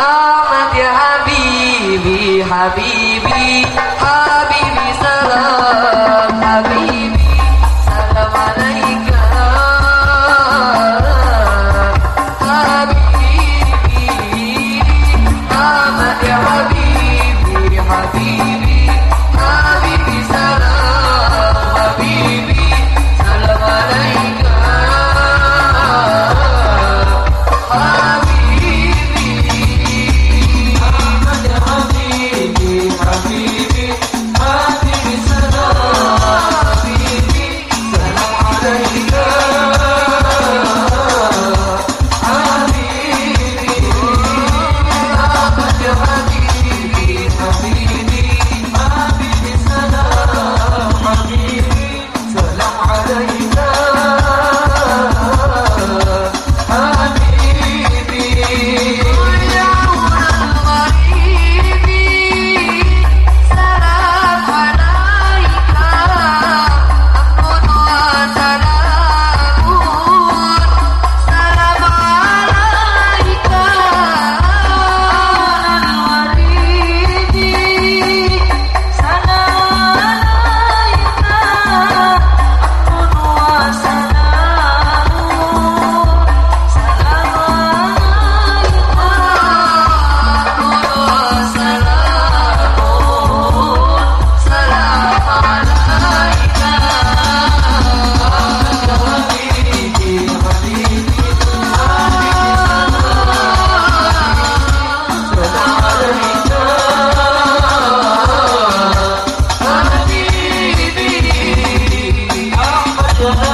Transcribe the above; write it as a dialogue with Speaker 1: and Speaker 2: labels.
Speaker 1: قامت يا حبيبي حبيبي. Oh,